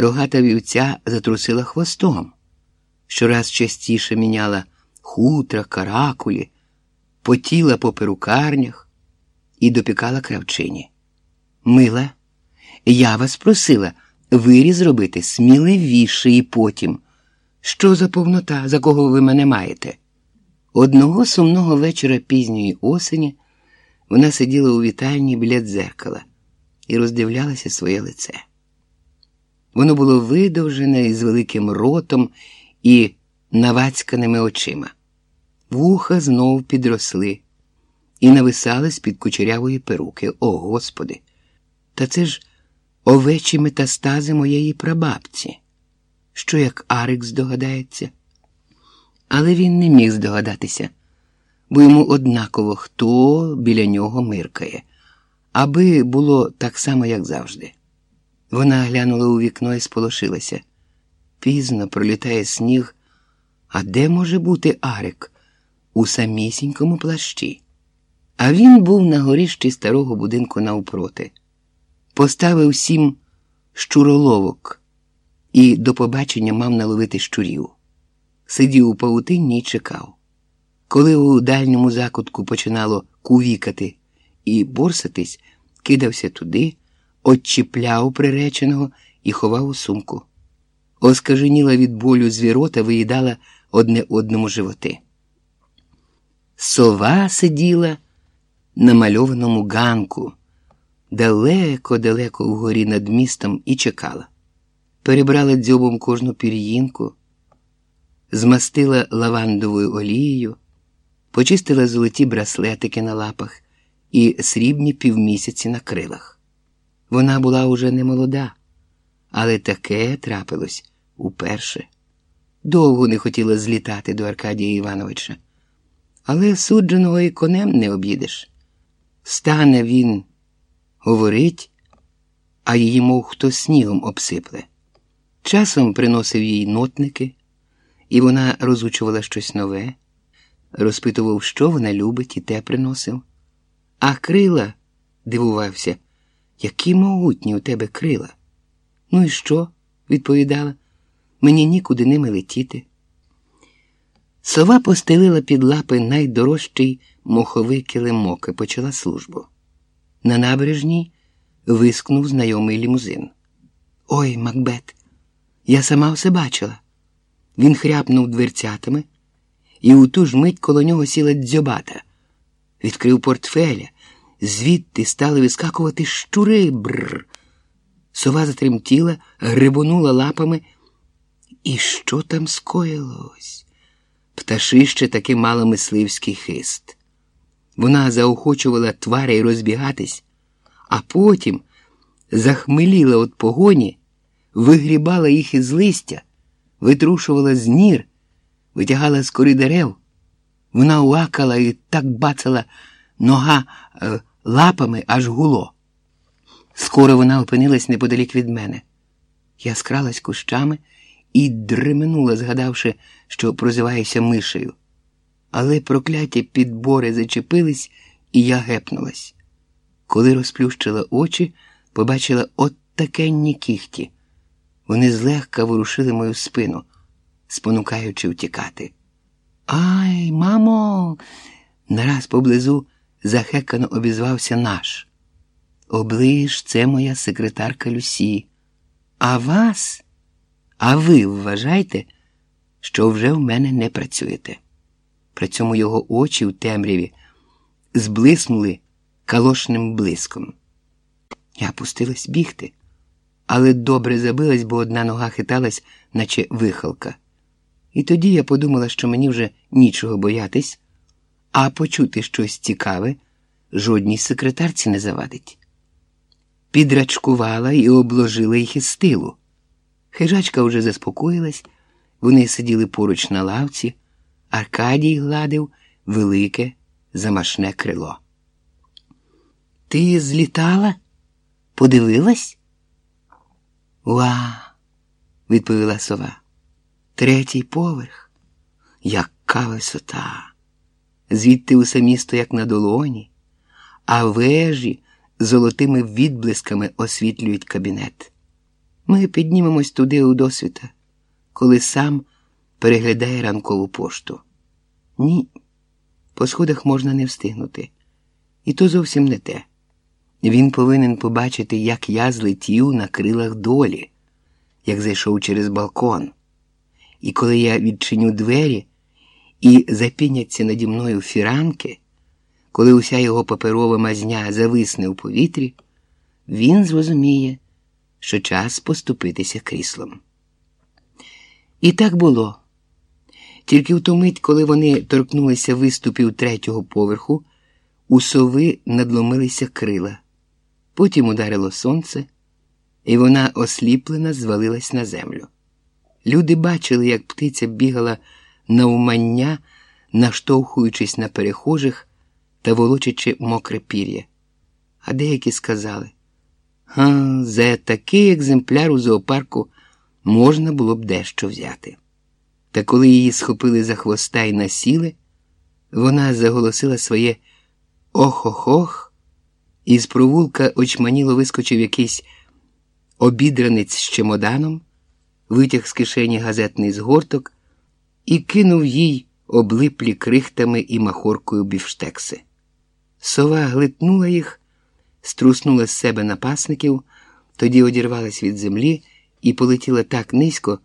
Рогата вівця затрусила хвостом, щораз частіше міняла хутра, каракулі, потіла по перукарнях і допікала кравчині. Мила, я вас просила виріз робити сміливіше і потім. Що за повнота, за кого ви мене маєте? Одного сумного вечора пізньої осені вона сиділа у вітальні біля дзеркала і роздивлялася своє лице. Воно було видовжене із великим ротом і навацьканими очима. Вуха знов підросли і нависали з під кучерявої перуки. О, Господи! Та це ж овечі метастази моєї прабабці. Що як Арик здогадається? Але він не міг здогадатися, бо йому однаково хто біля нього миркає, аби було так само, як завжди. Вона глянула у вікно і сполошилася. Пізно пролітає сніг. А де може бути Арик? У самісінькому плащі. А він був на горіщі старого будинку навпроти. Поставив сім щуроловок і до побачення мав наловити щурів. Сидів у павутинні і чекав. Коли у дальньому закутку починало кувікати і борсатись, кидався туди, отчіпляв приреченого і ховав у сумку. Оскаженіла від болю звірота виїдала одне одному животи. Сова сиділа на мальованому ганку, далеко-далеко вгорі над містом і чекала. Перебрала дзьобом кожну пір'їнку, змастила лавандовою олією, почистила золоті браслетики на лапах і срібні півмісяці на крилах. Вона була уже не молода, але таке трапилось уперше. Довго не хотіла злітати до Аркадія Івановича, але судженого і конем не об'їдеш. Стане він, говорить, а її, мов хто снігом обсипле. Часом приносив їй нотники, і вона розучувала щось нове, розпитував, що вона любить, і те приносив. А крила, дивувався, які могутні у тебе крила. Ну і що? відповідала, мені нікуди ними летіти. Сова постелила під лапи найдорожчий моховий килимок і почала службу. На набережній вискнув знайомий лімузин. Ой, Макбет, я сама все бачила. Він хряпнув дверцятами, і у ту ж мить коло нього сіла дзьобата. Відкрив портфеля, звідти стали вискакувати щури бррр. Сова затремтіла, грибонула лапами. І що там скоїлось? Пташище таки мало мисливський хист. Вона заохочувала тварей розбігатись, а потім захмеліла від погоні, вигрібала їх із листя, витрушувала з нір, витягала з кори дерев. Вона уакала і так бацала нога е, лапами, аж гуло. Скоро вона опинилась неподалік від мене. Я скралась кущами і дременула, згадавши, що прозиваюся мишею. Але прокляті підбори зачепились, і я гепнулась. Коли розплющила очі, побачила от такенні кіхті. Вони злегка ворушили мою спину, спонукаючи втікати. Ай, мамо! Нараз поблизу захекано обізвався наш. Оближ, це моя секретарка Люсі. А вас? А ви вважаєте, що вже в мене не працюєте? При цьому його очі в темряві зблиснули калошним блиском. Я пустилась бігти, але добре забилась, бо одна нога хиталась, наче вихалка. І тоді я подумала, що мені вже нічого боятись, а почути щось цікаве жодній секретарці не завадить. Підрачкувала і обложила їх із стилу. Хижачка вже заспокоїлась, вони сиділи поруч на лавці, Аркадій гладив велике замашне крило. Ти злітала? Подивилась? Уа, відповіла сова. Третій поверх. Яка висота! Звідти усе місто, як на долоні, а вежі золотими відблисками освітлюють кабінет. Ми піднімемось туди у досвіта, коли сам переглядає ранкову пошту. Ні, по сходах можна не встигнути. І то зовсім не те. Він повинен побачити, як я злетів на крилах долі, як зайшов через балкон. І коли я відчиню двері і запіняться наді мною фіранки, коли уся його паперова мазня зависне у повітрі, він зрозуміє, що час поступитися кріслом. І так було. Тільки в ту мить, коли вони торкнулися виступів третього поверху, у сови надломилися крила. Потім ударило сонце, і вона осліплена звалилась на землю. Люди бачили, як птиця бігала на умання, наштовхуючись на перехожих та волочачи мокре пір'я. А деякі сказали: «Га, за такий екземпляр у зоопарку можна було б дещо взяти. Та коли її схопили за хвоста і насіли, вона заголосила своє ох-ох-ох, і з провулка очманіло вискочив якийсь обідранець з чемоданом, витяг з кишені газетний згорток і кинув їй облиплі крихтами і махоркою бівштекси. Сова глитнула їх, струснула з себе напасників, тоді одірвалась від землі і полетіла так низько.